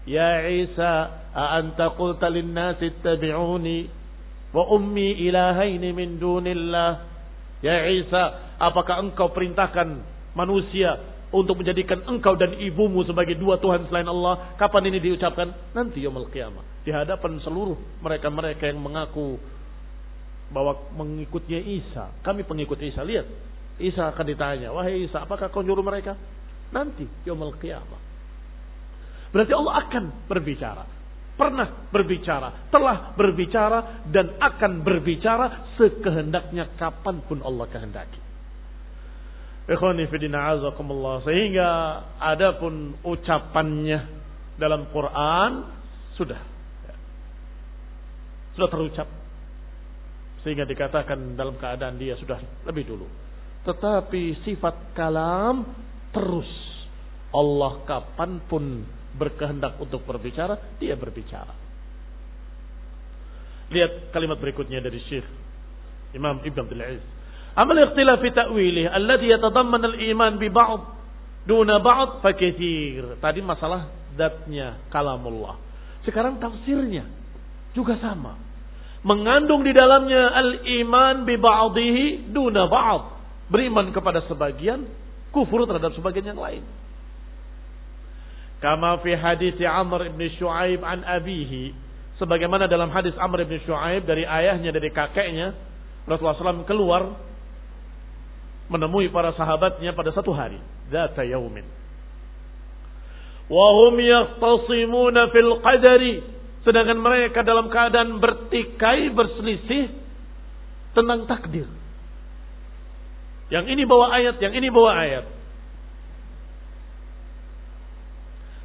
Ya Isa anta qulta linnasi ittabi'uni wa ummi ilahaini min dunillah Ya Isa apakah engkau perintahkan manusia untuk menjadikan engkau dan ibumu sebagai dua Tuhan selain Allah. Kapan ini diucapkan? Nanti yaumul qiyamah. Di hadapan seluruh mereka-mereka yang mengaku bahwa mengikutnya Isa. Kami pengikut Isa. Lihat. Isa akan ditanya. Wahai Isa, apakah kau nyuruh mereka? Nanti yaumul qiyamah. Berarti Allah akan berbicara. Pernah berbicara, telah berbicara, dan akan berbicara sekehendaknya kapan pun Allah kehendaki. Sehingga adapun ucapannya dalam Quran sudah sudah terucap sehingga dikatakan dalam keadaan dia sudah lebih dulu. Tetapi sifat kalam terus Allah kapan pun berkehendak untuk berbicara, dia berbicara. Lihat kalimat berikutnya dari Syekh Imam Ibn Abdul Aziz. Amal ikhtilaf fi ta'wilih alladhi yatadamman al-iman bi ba'd duna ba'd fa Tadi masalah zatnya kalamullah. Sekarang tafsirnya juga sama. Mengandung di dalamnya al-iman bi ba'dihi duna ba'd. Beriman kepada sebagian, kufur terhadap sebagian yang lain. Kama fi hadis Amr ibn Shu'aib an abihi. Sebagaimana dalam hadis Amr ibn Shu'aib dari ayahnya, dari kakeknya. Rasulullah SAW keluar menemui para sahabatnya pada satu hari. Zata yaumin. Wahum yahtasimuna fil qadari. Sedangkan mereka dalam keadaan bertikai, berselisih tentang takdir. Yang ini bawa ayat, yang ini bawa ayat.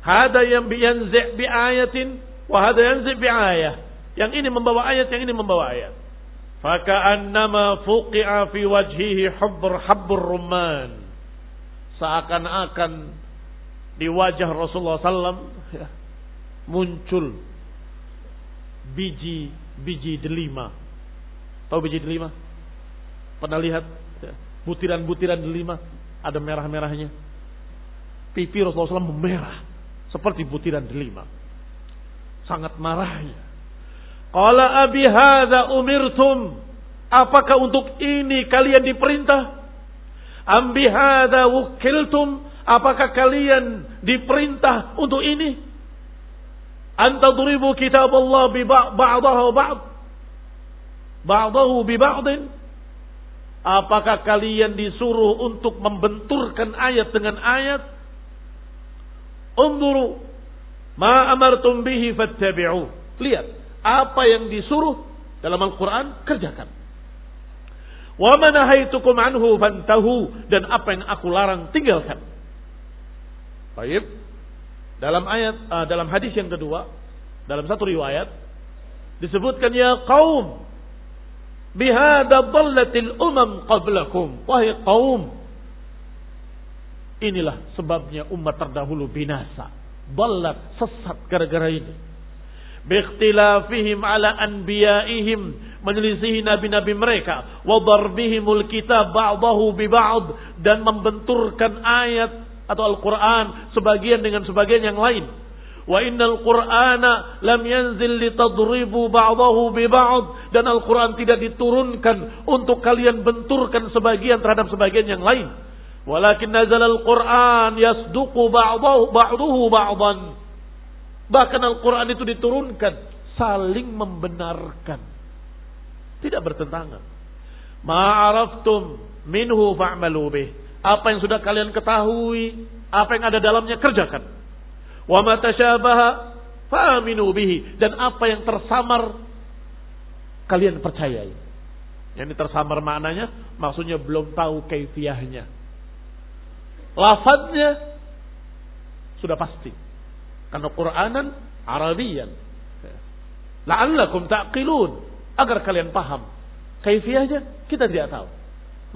Hada yang biyanzi' bi ayatin, wa hada yanzi' bi ayah. Yang ini membawa ayat, yang ini membawa ayat. Faka'annama fuqi'a fi wajhihi hubbur habbur rumman. Seakan-akan di wajah Rasulullah SAW ya, muncul biji biji delima. Tahu biji delima? Pernah lihat ya, butiran-butiran delima ada merah-merahnya. Pipi Rasulullah SAW memerah seperti butiran delima. Sangat marahnya. Qala abi hadza umirtum. Apakah untuk ini kalian diperintah? Ambi hadza wukiltum. Apakah kalian diperintah untuk ini? Anta duribu kitab Allah bi ba'dahu ba'd. Ba'dahu bi ba'din. Apakah kalian disuruh untuk membenturkan ayat dengan ayat? Unduru ma amartum bihi fattabi'u. Lihat, apa yang disuruh dalam Al-Quran, kerjakan. Wa manahaitukum anhu fantahu. Dan apa yang aku larang, tinggalkan. Baik. Dalam ayat, uh, dalam hadis yang kedua, dalam satu riwayat, disebutkan ya kaum, bihada dallatil umam qablakum. Wahai kaum, inilah sebabnya umat terdahulu binasa. Ballat, sesat gara-gara ini. Biikhtilafihim ala anbiyaihim. Menyelisihi nabi-nabi mereka. Wa darbihimul kitab ba'dahu bi ba'd dan membenturkan ayat atau Al-Qur'an sebagian dengan sebagian yang lain. Wa innal qur'ana lam yanzil litadribu ba'dahu bi ba'd dan Al-Qur'an tidak diturunkan untuk kalian benturkan sebagian terhadap sebagian yang lain walakin nazal al-Qur'an yasduqu ba'dahu ba'dahu ba'dan Bahkan Al-Quran itu diturunkan saling membenarkan. Tidak bertentangan. Ma'araftum minhu fa'malu bih. Apa yang sudah kalian ketahui, apa yang ada dalamnya kerjakan. Wa ma tasyabaha fa'aminu bihi dan apa yang tersamar kalian percayai. Yang tersamar maknanya maksudnya belum tahu kaifiahnya. Lafadznya sudah pasti karena Quranan Arabian. La'allakum ta'qilun. Agar kalian paham. Kaifiahnya kita tidak tahu.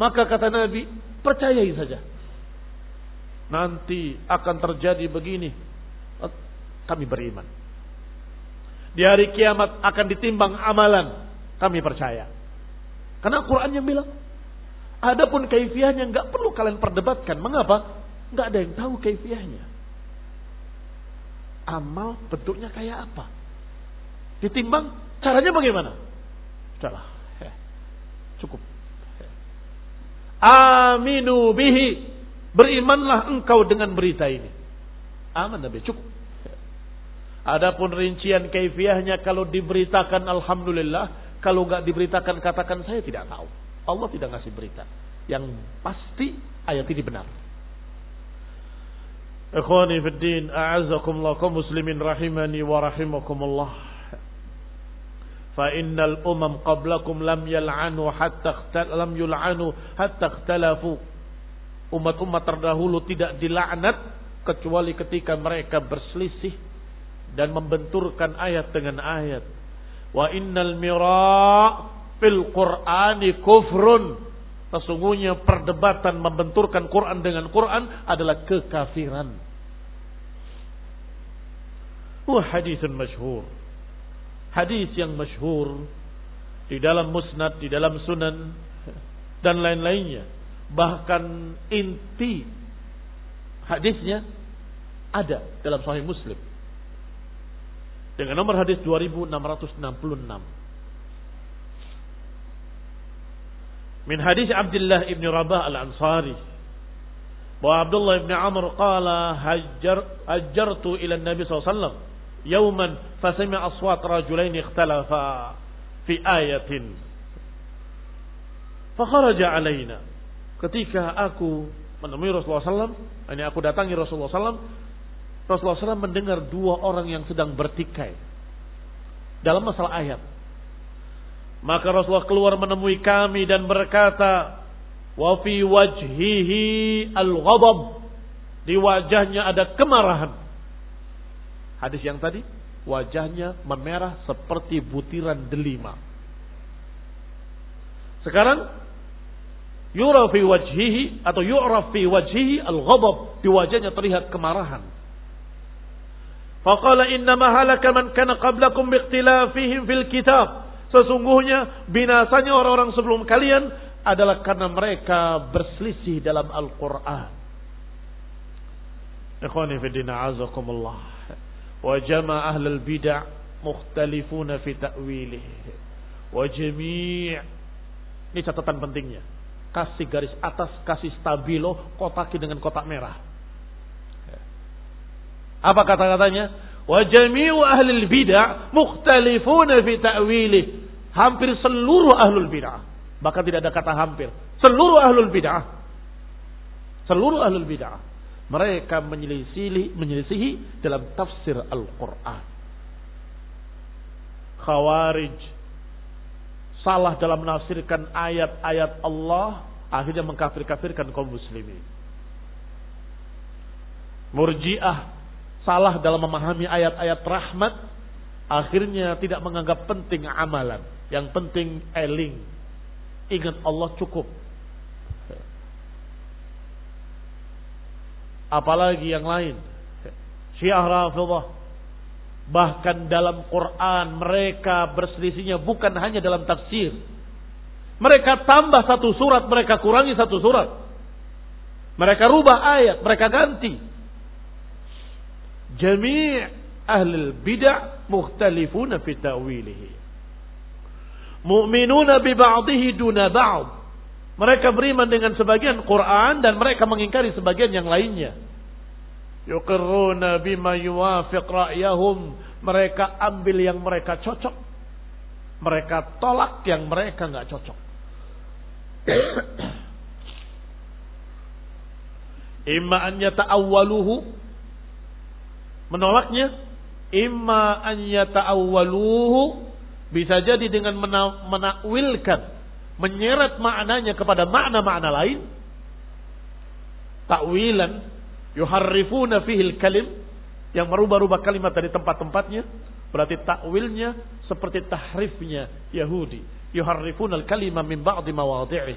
Maka kata Nabi, percayai saja. Nanti akan terjadi begini. Kami beriman. Di hari kiamat akan ditimbang amalan. Kami percaya. Karena Quran yang bilang. Adapun kaifiahnya nggak perlu kalian perdebatkan. Mengapa? Nggak ada yang tahu kaifiahnya amal bentuknya kayak apa. Ditimbang caranya bagaimana? Sudahlah. Cukup. Aminu bihi. Berimanlah engkau dengan berita ini. Aman Nabi, cukup. Adapun rincian kaifiahnya kalau diberitakan alhamdulillah, kalau nggak diberitakan katakan saya tidak tahu. Allah tidak ngasih berita. Yang pasti ayat ini benar. Ikhwani fi din, a'azzakumullah kaum muslimin rahimani wa rahimakumullah. Fa innal umam qablakum lam yal'anu hatta lam yul'anu hatta ikhtalafu. Umat-umat terdahulu tidak dilaknat kecuali ketika mereka berselisih dan membenturkan ayat dengan ayat. Wa innal mira' fil Qur'ani kufrun Sesungguhnya perdebatan membenturkan Quran dengan Quran adalah kekafiran. Wah hadis masyhur. Hadis yang masyhur di dalam musnad, di dalam sunan dan lain-lainnya. Bahkan inti hadisnya ada dalam sahih Muslim. Dengan nomor hadis 2666. Min hadis Abdullah ibn Rabah al-Ansari. Bahwa Abdullah ibn Amr qala hajjar, hajjartu ila Nabi SAW. Yauman fasami aswat rajulain ikhtalafa fi ayatin. Fakharaja alaina. Ketika aku menemui Rasulullah SAW. Ini aku datangi Rasulullah SAW. Rasulullah SAW mendengar dua orang yang sedang bertikai. Dalam masalah ayat maka Rasulullah keluar menemui kami dan berkata, "Wa fi wajhihi al-ghadab." Di wajahnya ada kemarahan. Hadis yang tadi, wajahnya memerah seperti butiran delima. Sekarang yura fi wajhihi atau yu'raf fi wajhihi al-ghadab, di wajahnya terlihat kemarahan. Faqala inna ma halaka man kana qablakum biikhtilafihim fil kitab. Sesungguhnya binasanya orang-orang sebelum kalian adalah karena mereka berselisih dalam Al-Quran. Ikhwani fidina azakumullah. Wa jama ahlul bid'ah mukhtalifuna fi ta'wilih. Wa jami' Ini catatan pentingnya. Kasih garis atas, kasih stabilo, kotaki dengan kotak merah. Apa kata-katanya? Wa jami'u ahli bid'ah mukhtalifuna fi ta'wilih. Hampir seluruh ahlul bid'ah. Bahkan tidak ada kata hampir. Seluruh ahlul bid'ah. Seluruh ahlul bid'ah. Mereka menyelisihi, menyelisihi dalam tafsir Al-Quran. Khawarij. Salah dalam menafsirkan ayat-ayat Allah. Akhirnya mengkafir-kafirkan kaum muslimin. Murji'ah. Salah dalam memahami ayat-ayat rahmat. Akhirnya tidak menganggap penting amalan. Yang penting eling. Ingat Allah cukup. Apalagi yang lain. Syiah Rafidah. Bahkan dalam Quran mereka berselisihnya bukan hanya dalam tafsir. Mereka tambah satu surat, mereka kurangi satu surat. Mereka rubah ayat, mereka ganti. Jami' ahli bid'ah mukhtalifuna fi ta'wilihi. Mu'minuna bi ba'dihi duna ba'd. Mereka beriman dengan sebagian Quran dan mereka mengingkari sebagian yang lainnya. Yuqirruna bima yuwafiq ra'yahum. Mereka ambil yang mereka cocok. Mereka tolak yang mereka nggak cocok. Imma an yata'awwaluhu. Menolaknya. Imma an yata'awwaluhu bisa jadi dengan menakwilkan, menyeret maknanya kepada makna-makna lain. Takwilan, yuharrifuna fihil kalim, yang merubah-rubah kalimat dari tempat-tempatnya. Berarti takwilnya seperti tahrifnya Yahudi. Yuharrifuna al-kalima min ba'di mawadhi'i.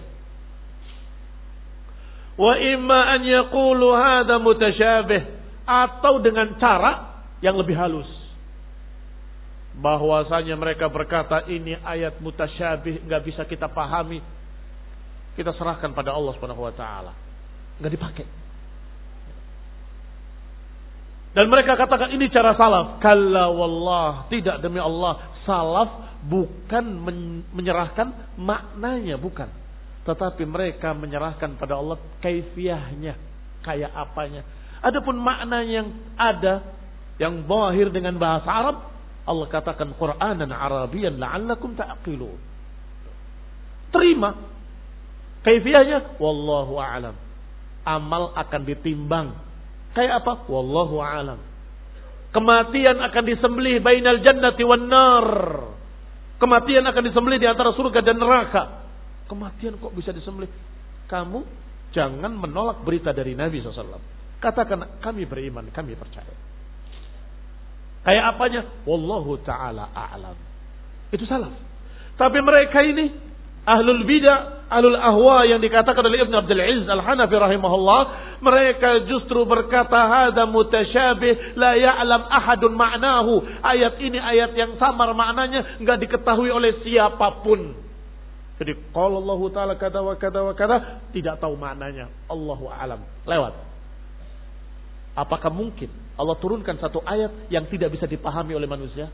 Wa imma an yaqulu hadha mutasyabih. Atau dengan cara yang lebih halus. Bahwasanya mereka berkata ini ayat mutasyabih nggak bisa kita pahami. Kita serahkan pada Allah Subhanahu wa taala. Nggak dipakai. Dan mereka katakan ini cara salaf. Kalla wallah tidak demi Allah. Salaf bukan menyerahkan maknanya bukan. Tetapi mereka menyerahkan pada Allah kaifiahnya kayak apanya. Adapun makna yang ada yang zahir dengan bahasa Arab, Allah katakan Qur'anan Arabian la'allakum ta'qilun. Terima. Kaifiahnya wallahu a'lam. Amal akan ditimbang. Kayak apa? Wallahu a'lam. Kematian akan disembelih bainal jannati wan nar. Kematian akan disembelih di antara surga dan neraka. Kematian kok bisa disembelih? Kamu jangan menolak berita dari Nabi SAW. Katakan kami beriman, kami percaya. Kayak apanya? Wallahu ta'ala a'lam. Itu salah. Tapi mereka ini ahlul bidah, ahlul ahwa yang dikatakan oleh Ibn Abdul Aziz Al-Hanafi rahimahullah, mereka justru berkata hada mutasyabih la ya'lam ahadun ma'nahu. Ayat ini ayat yang samar maknanya enggak diketahui oleh siapa pun. Jadi kalau Allah Ta'ala kata wa kata wa kata tidak tahu maknanya. Allahu alam. Lewat. Apakah mungkin Allah turunkan satu ayat yang tidak bisa dipahami oleh manusia?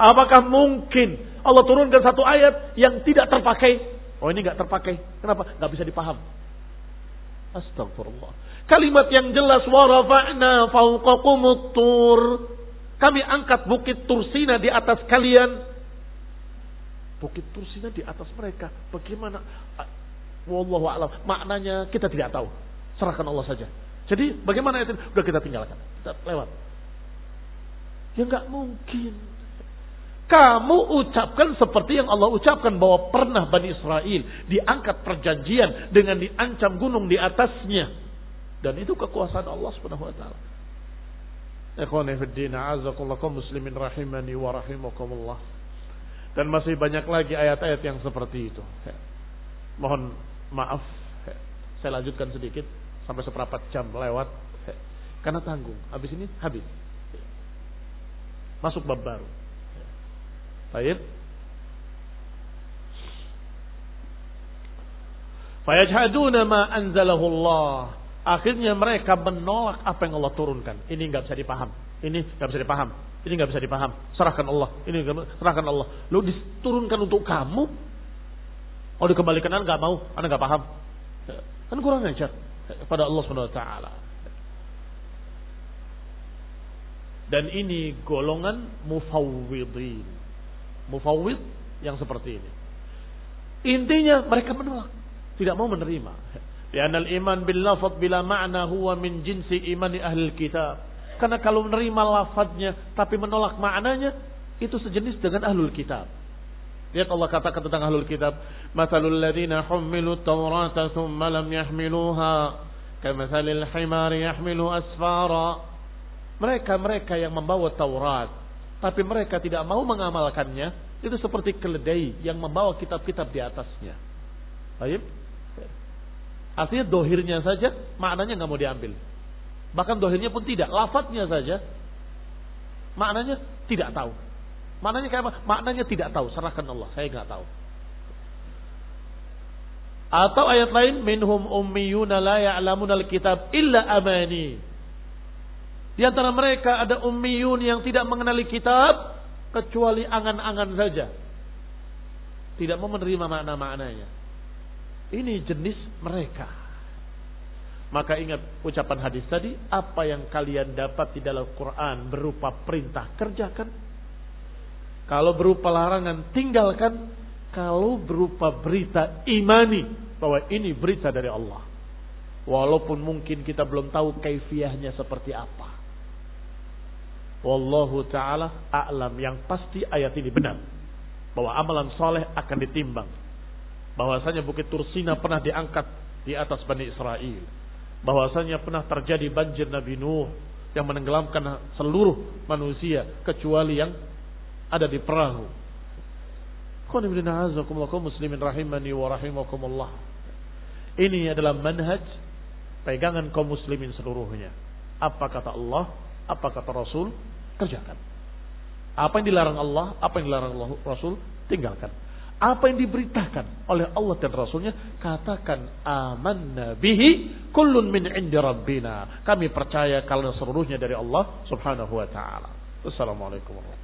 Apakah mungkin Allah turunkan satu ayat yang tidak terpakai? Oh ini nggak terpakai. Kenapa? Nggak bisa dipaham. Astagfirullah. Kalimat yang jelas warafa'na tur. Kami angkat bukit Tursina di atas kalian. Bukit Tursina di atas mereka. Bagaimana? Wallahu a'lam. Maknanya kita tidak tahu. Serahkan Allah saja. Jadi bagaimana itu? Udah kita tinggalkan. Kita lewat. Ya nggak mungkin. Kamu ucapkan seperti yang Allah ucapkan bahwa pernah Bani Israel diangkat perjanjian dengan diancam gunung di atasnya. Dan itu kekuasaan Allah Subhanahu wa taala. Muslimin rahimani wa rahimakumullah. Dan masih banyak lagi ayat-ayat yang seperti itu. Mohon maaf, saya lanjutkan sedikit sampai seperempat jam lewat. Karena tanggung. Habis ini habis. Masuk bab baru. Baik. Fayajhaduna ma anzalahu Allah. Akhirnya mereka menolak apa yang Allah turunkan. Ini nggak bisa dipaham. Ini nggak bisa dipaham. Ini nggak bisa dipaham. Serahkan Allah. Ini serahkan Allah. Lu diturunkan untuk kamu. Oh dikembalikan anda nggak mau, anda nggak paham. Kan kurang ajar pada Allah Subhanahu Wa Taala. Dan ini golongan mufawwidin mufawwid yang seperti ini. Intinya mereka menolak, tidak mau menerima. Karena iman bil lafaz bila makna huwa min jinsi imani ahli kitab. Karena kalau menerima lafadznya tapi menolak maknanya itu sejenis dengan ahlul kitab. Lihat Allah katakan tentang ahlul kitab, "Matsalul ladzina hummilu tawrata tsumma lam yahmiluha kamatsalil himari yahmilu asfara." Mereka-mereka yang membawa Taurat tapi mereka tidak mau mengamalkannya, itu seperti keledai yang membawa kitab-kitab di atasnya. Baik? Artinya dohirnya saja maknanya nggak mau diambil. Bahkan dohirnya pun tidak, lafadznya saja maknanya tidak tahu. Maknanya kayak? Maknanya tidak tahu, serahkan Allah, saya nggak tahu. Atau ayat lain minhum ummiyuna la ya'lamuna alkitab illa amani. Di antara mereka ada ummiyun yang tidak mengenali kitab kecuali angan-angan saja. Tidak mau menerima makna-maknanya. Ini jenis mereka. Maka ingat ucapan hadis tadi, apa yang kalian dapat di dalam Quran berupa perintah kerjakan. Kalau berupa larangan tinggalkan. Kalau berupa berita imani bahwa ini berita dari Allah. Walaupun mungkin kita belum tahu kaifiahnya seperti apa. Wallahu taala a'lam. Yang pasti ayat ini benar. Bahwa amalan soleh akan ditimbang. Bahwasanya Bukit Tursina pernah diangkat di atas Bani Israel. Bahwasanya pernah terjadi banjir Nabi Nuh yang menenggelamkan seluruh manusia kecuali yang ada di perahu. muslimin rahimani wa rahimakumullah. Ini adalah manhaj pegangan kaum muslimin seluruhnya. Apa kata Allah, apa kata Rasul, kerjakan. Apa yang dilarang Allah, apa yang dilarang Allah, Rasul, tinggalkan. Apa yang diberitakan oleh Allah dan Rasulnya, katakan aman nabihi kullun min indi rabbina. Kami percaya kalau seluruhnya dari Allah subhanahu wa ta'ala. Wassalamualaikum warahmatullahi.